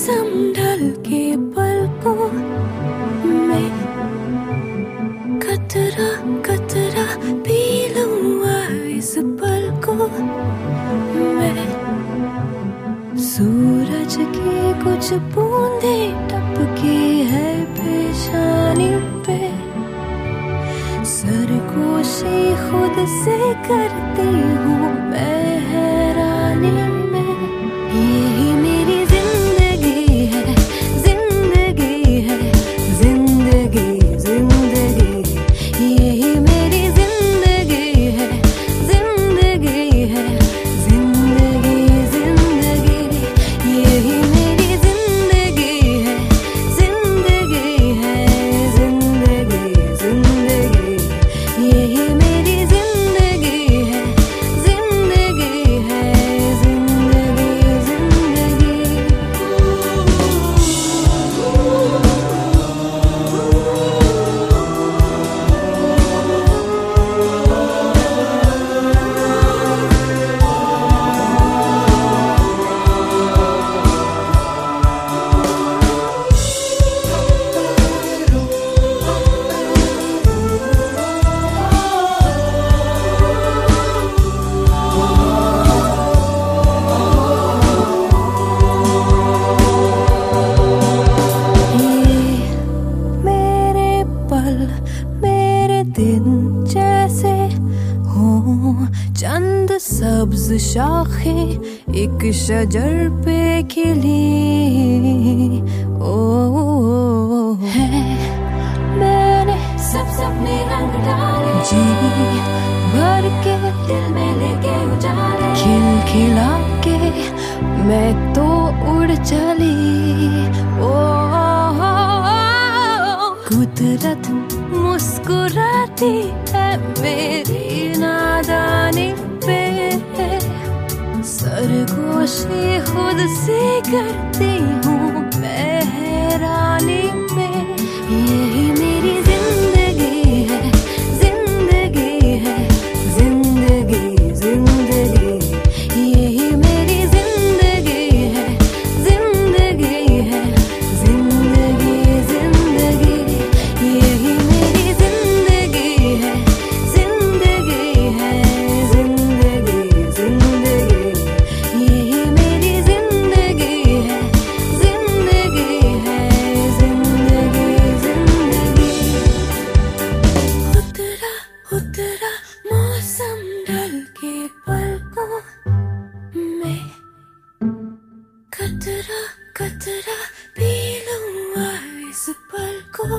ढल के पल को मैं कतरा कतरा पी लूँगा इस पल को। मैं सूरज के कुछ बूंदे टपके है पेशानी पे। सरगोशी खुद से करती हूँ मैं हैरानी चंद सब्ज शाखें एक शजर पे खिली। ओ है। मैंने सब सपने रंग डाले। जी। भर के दिल में लेके उजाले। खिल खिला के मैं तो उड़ चली। ओ कुदरत मुस्कुराती है मेरी नादानी पे खुद से करती हूँ मैं हैरानी में। कतरा कतरा पी लूँगा इस पल को